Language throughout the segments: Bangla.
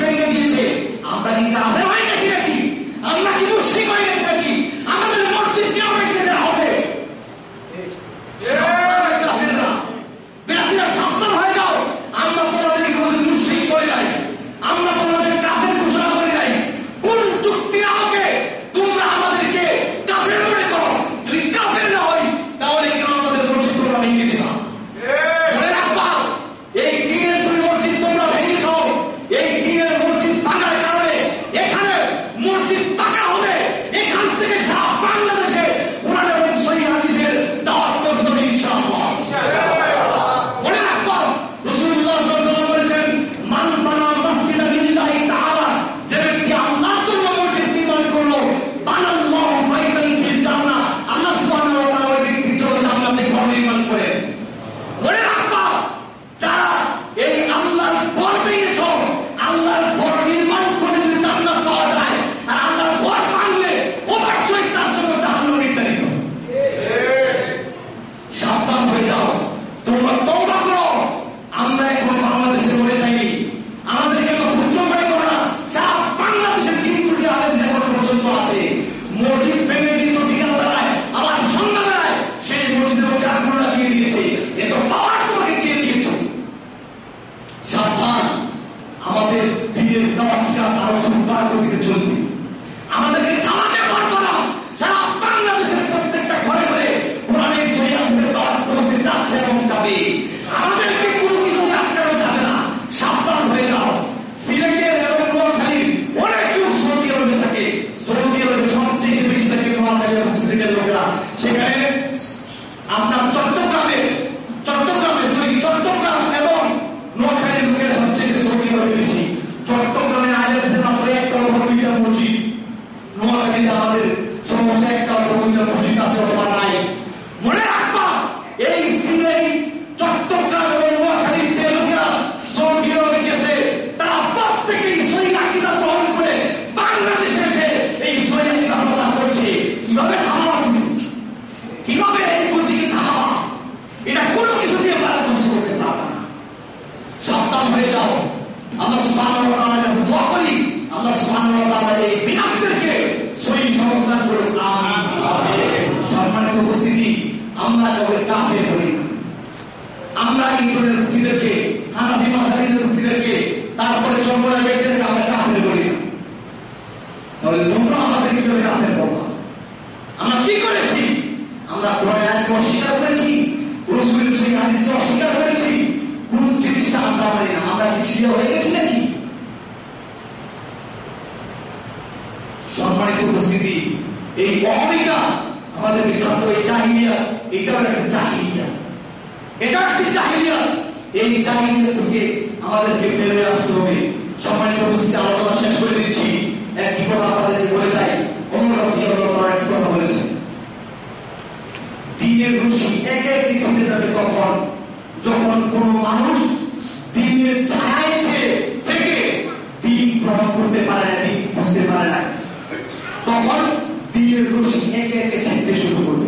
ভেঙে দিয়েছে আমরা কিন্তু আমরা হয়ে গেছি নাকি আমরা কি মুসলিম হয়ে গেছি? আমরা ইন্দ্রের মুক্তিদেরকে মুক্তিদেরকে, তারপরে চন্দ্রা ব্যক্তিদেরকে আমরা কাফের করি না? তাহলে তোমরা আমাদের কীভাবে কাফের বলবা আমরা কি করেছি? আমরা কোরআন অস্বীকার করেছি? অস্বীকার করেছি? আমরা হয়ে গেছি নাকি? সম্মানিত উপস্থিতি, এই অহমিকা এই চাহিদা এটাও একটা এটা একটি চাহিদা এই চাহিদা থেকে আমাদেরকে আসতে হবে। সম্মানিত উপস্থিতি আলোচনা শেষ করে দিচ্ছি। একই কথা বলে যাই। অন্য একটি কথা বলেছেন দিনের একে একে ছিঁড়ে যাবে তখন। যখন কোন মানুষ দিনের ছায়াইছে থেকে দিন গ্রহণ করতে পারে না, দিন বুঝতে পারে না, তখন দিনের রশি একে একে ছিঁড়তে শুরু করবে।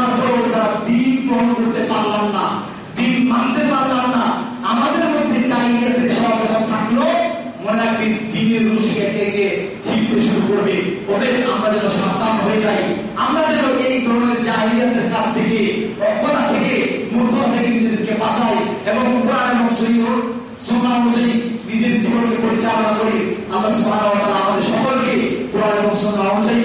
দিনের রুশিকে থেকে ছিপতে শুরু করবে। ওদের আমরা যেন সাবধান হয়ে যাই। আমরা যেন এই ধরনের চাহিদাদের কাছ থেকে অজ্ঞতা থেকে, মূর্খ থেকে নিজেদেরকে বাঁচাই এবং এবং শরীর অনুযায়ী নিজের জীবনকে পরিচালনা করি আমরা আমাদের সকলকে কোরআন এবং অনুযায়ী